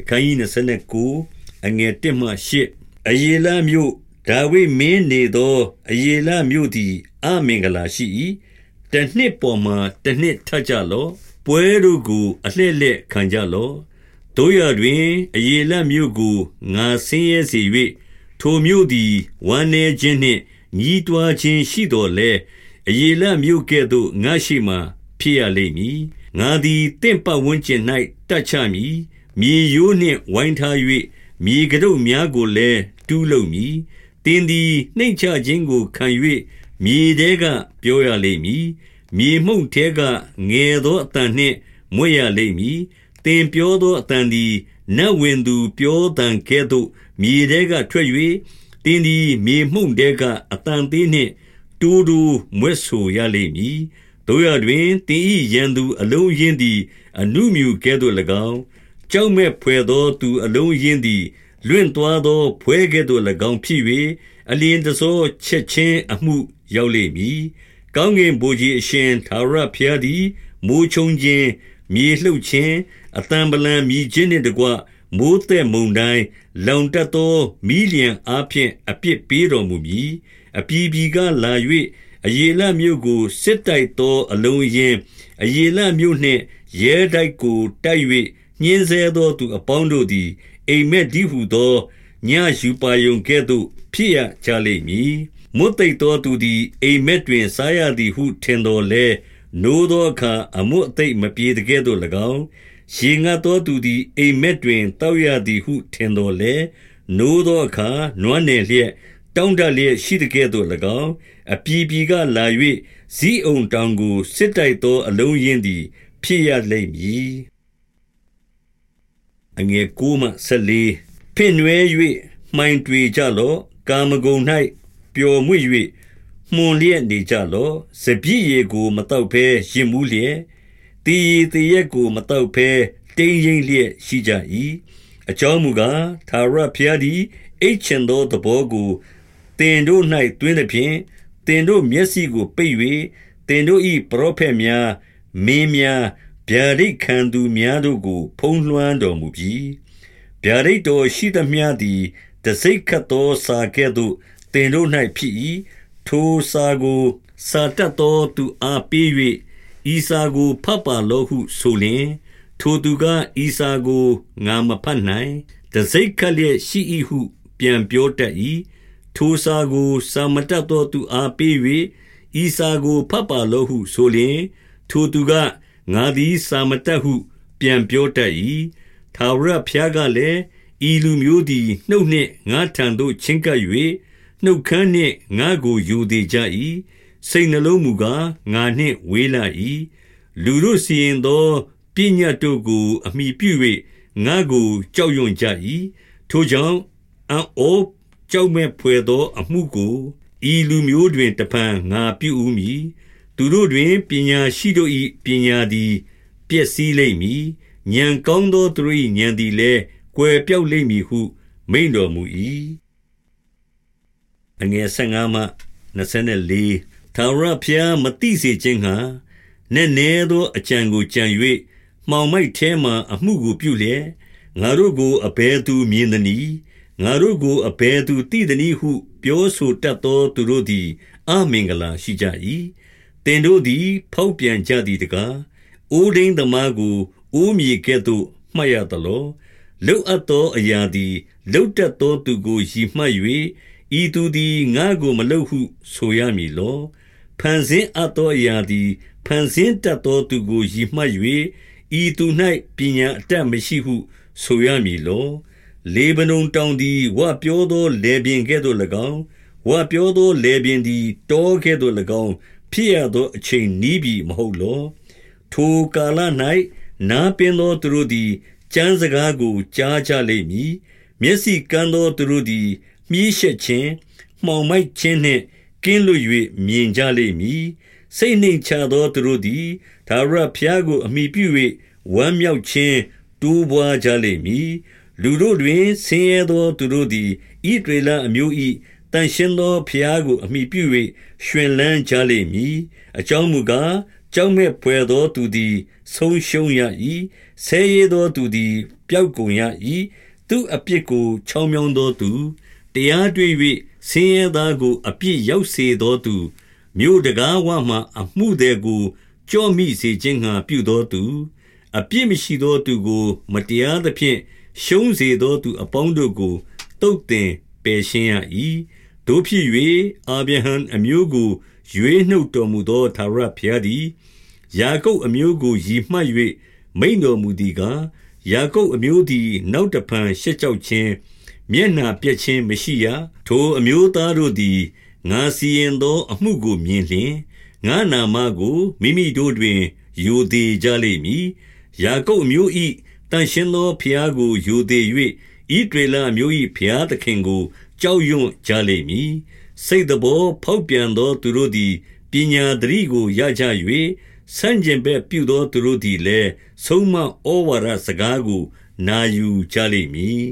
အခန်းကြီး29အငယ်1မှ8အယေလမြို့ဒါဝိမင်းနေသောအယေလမြို့သည်အမင်္ဂလာရှိ၏တနှစ်ပေါ်မှတနှစ်ထကြလော့ပွဲတို့ကိုအလှည့်လက်ခံကြလော့တို့ရတွင်အယေလမြို့ကိုငါဆင်းရဲစေ၍ထိုမြို့သည်ဝမ်းနေခြင်းနှင့်ညီးတွားခြင်းရှိတော်လဲအယေလမြို့ကဲ့သို့ငါရှိမှဖြစ်ရလိမ့်မည်ငါသည်တင့်ပတ်ဝန်းကျင်၌တတ်ချမည် မြေရိုးနှင့်ဝိုင်းထား၍မြေကရုတ်များကိုလည်းတူးလုပ်မည်တင်းသည်နှိမ့်ချခြင်းကိုခံ၍မြေထဲကပြောရလိမ့်မည်မြေမှုန့်ထဲကငယ်သောအတန်နှင့်မွေ့ရလိမ့်မည်တင်ပြောသောအတန်သည်နတ်ဝင်သူပြောတန်ကဲ့သို့မြေထဲကထွက်၍တင်းသည်မြေမှုန့်ထဲကအတန်သေးနှင့်တူးတူးမွဲ့ဆိုရလိမ့်မည်တို့ရတွင်တင်းဤရန်သူအလုံးရင်းသည်အနုမြူကဲ့သို့၎င်း ကြောက်မဲ့ဖွယ်သောသူအလုံးရင်းသည် လွင့်သွားသော ဖွဲကဲ့သို့၎င်းဖြစ်၍အလင်းတစောချက်ချင်းအမှုရောက်လိမ့်မည်။ကောင်းကင်ဘုရားအရှင်သာရဖျားသည်မိုးချုံခြင်းမြေလှုပ်ခြင်းအတံပလံမြည်ခြင်းနှင့်တကွမိုးသက်မုန်တိုင်းလောင်တက်သောမိလျံအားဖြင့်အပြစ်ပေးတော်မူမည်။အပြည်ပြည်ကလာ၍အယေလမြို့ကိုစစ်တိုက်သောအလုံးရင်းအယေလမြို့နှင့်ရဲတိုက်ကိုတိုက်၍ ညှင်းဆဲသောသူအပေါင်းတို့သည် အိမ်မက်ဒီဟုသောညယူပါယုံကဲ့သို့ ဖြစ်ရကြလိမ့်မည် မွတ်သိပ်သောသူသည် အိမ်မက်တွင် စားရသည်ဟု ထင်တော်လဲနိုးသောအခါ အမွတ်အသိမပြေတကဲ့သို့၎င်း ရေငတ်သောသူသည် အိမ်မက်တွင်တောက်ရသည်ဟု ထင်တော်လဲနိုးသောအခါ နွမ်းနယ်လျက် တောင်းတလျက်ရှိတကဲ့သို့၎င်း အပြည်ပြည်ကလာ၍ဇီးအုံတောင်ကို စစ်တိုက်သော အလုံးရင်းသည် ဖြစ်ရလိမ့်မည် အငယ်9မှ14ဖင်နွဲ၍မှိုင်တွေကြလော့ကာမဂုဏ်၌ပျော်မွေ့၍မှွန်လျက်နေကြလော့စပြည့်ရေကို မတောက်ဘဲရင်မှုလျက်တီရီတရက်ကို မတောက်ဘဲတင်းရင်လျက်ရှိကြ၏အကြောင်းမူကားသာရဖျားသည်အိတ်ချင်သောသဘောကိုတင်တို့၌တွင်သည်ဖြင့်တင်တို့မျက်စိကို ပိတ်၍တင်တို့၏ပရောဖက်များမင်းများ ဗျာဒိတ်ခံသူများတို့ကို ဖုံးလွှမ်းတော်မူပြီးဗျာဒိတ်တော်ရှိသမျှသည်တစိ့ခတ်သောစာကဲ့သို့တင်တို့၌ဖြစ်၏ထိုစာကို စာတတ်သောသူအားပေး၍ဤစာကိုဖတ်ပါလောဟုဆိုလျင်ထိုသူကဤစာကိုငါမဖတ်နိုင်တစိ့ခတ်လျက်ရှိ၏ဟု ပြန်ပြောတတ်၏ထိုစာကိုစာမတတ်သောသူအားပေး၍ဤစာကိုဖတ်ပါလောဟုဆိုလျင်ထိုသူက ငါသည်စာမတတ်ဟု ပြန်ပြောတတ်၏ထာဝရဘုရားကလည်းဤလူမျိုးသည်နှုတ်နှင့်ငါထံသို့ချဉ်ကပ်၍နှုတ်ခမ်းနှင့်ငါကိုယူသေးကြ၏စိတ်နှလုံးမူကားငါနှင့်ဝေးလာ၏လူတို့စီရင်သောပညာတို့ကိုအမိပြု၍ငါကိုကြောက်ရွံ့ကြ၏ထိုကြောင့်အံ့ဩကြောက်မဲ့ဖွယ်သောအမှုကိုဤလူမျိုးတွင်တပံငါပြုဦးမည် သူတို့တွင်ပညာရှိတို့၏ပညာသည်ပျက်စီးလိမ့်မည်ဉာဏ်ကောင်းသောသူ၏ဉာဏ်သည်လည်းကွယ်ပြောက်လိမ့်မည်ဟုမိန်တော်မူ၏အငယ်15မှ24သာရဖျားမတိစေခြင်းဟာနည်းနည်းသောအကြံကိုကြံ၍မှောင်မိုက်ထဲမှအမှုကိုပြုလျက်ငါတို့ကိုအဘဲသူမြင်သည်ငါတို့ကိုအဘဲသူတိသည်ဟု ပြောဆိုတတ်သောသူတို့သည်အမင်္ဂလာရှိကြ၏ တင်တို့သည် ဖောက်ပြန်ကြသည်တကား အိုးဒိန်သမားကို အိုးမြေကဲ့သို့ မှတ်ရသလော လုတ်အပ်သောအရာသည် လုတ်တက်သောသူကို ရည်မှတ်၍ဤသူသည် ငါကိုမလုတ်ဟုဆိုရမည်လော ဖန်ဆင်းအပ်သောအရာသည် ဖန်ဆင်းတတ်သောသူကို ရည်မှတ်၍ဤသူ၌ပညာအတတ်မရှိဟု ဆိုရမည်လော လေဗနုန်တောင်သည် ဝပြောသောလေပင်ကဲ့သို့၎င်း ဝပြောသောလေပင်သည် တောကဲ့သို့၎င်း ဖြစ်ရသောအချိန်နီးပြီမဟုတ်လောထိုကာလ၌နားပင်သောသူတို့သည်ကျမ်းစကားကိုကြားကြလိမ့်မည်မျက်စိကန်းသောသူတို့သည်မြည်ရှက်ခြင်းမှောင်မိုက်ခြင်းနှင့်ကင်းလွတ်၍မြင်ကြလိမ့်မည်စိတ်နှိမ်ချသောသူတို့သည်ဒါဝရဖျားကိုအမိပြု၍ဝမ်းမြောက်ခြင်းတိုးပွားကြလိမ့်မည်လူတို့တွင်ဆင်းရဲသောသူတို့သည်ဣဒရေလအမျိုး၏ တန်ရှင်းသောဖျားကို အမိပြု၍ရှင်လန်းကြလိမ့်မည် အကြောင်းမူကား ကြောက်မဲ့ဖွယ်သောသူသည် ဆုံးရှုံးရ၏ဆဲရဲသောသူသည် ပျောက်ကုန်ရ၏သူအပြစ်ကို ချောင်းမြောင်းသောသူ တရားတွေ့၍ဆင်းရဲသားကို အပြစ်ရောက်စေသောသူ မြို့တကားဝမှအမှုသည်ကိုကြော့မိစေခြင်းငှာပြုသောသူ အပြစ်မရှိသောသူကို မတရားသဖြင့် ရှုံးစေသောသူအပေါင်းတို့ကိုတုတ်တင်ပယ်ရှင်းရ၏ တို့ဖြစ်၍အာဗြဟံအမျိုးကို ရွေးနှုတ်တော်မူသောသာရဘုရားသည်ယာကုပ်အမျိုးကိုရည်မှတ်၍မိန်တော်မူသည်ကားယာကုပ်အမျိုးသည် နောက်တဖန်ရှက်ကြောက်ခြင်းမျက်နှာပြက်ခြင်းမရှိရထိုအမျိုးသားတို့သည်ငါစီရင်သော အမှုကိုမြင်လျင်ငါနာမကိုမိမိတို့တွင်ယူသေးကြလိမ့်မည်ယာကုပ်အမျိုး၏တန်ရှင်သောဖျားကိုယူသေး၍ဤဒေလအမျိုး၏ဖျားသခင်ကို ကြောက်ရွံ့ကြလိမ့်မည်စိတ်တော်ဖောက်ပြန်သောသူတို့သည်ပညာတရိကိုရကြ၍ဆန့်ကျင်ဘက်ပြုသောသူတို့သည်လည်းဆုံးမဩဝါဒစကားကို နာယူကြလိမ့်မည်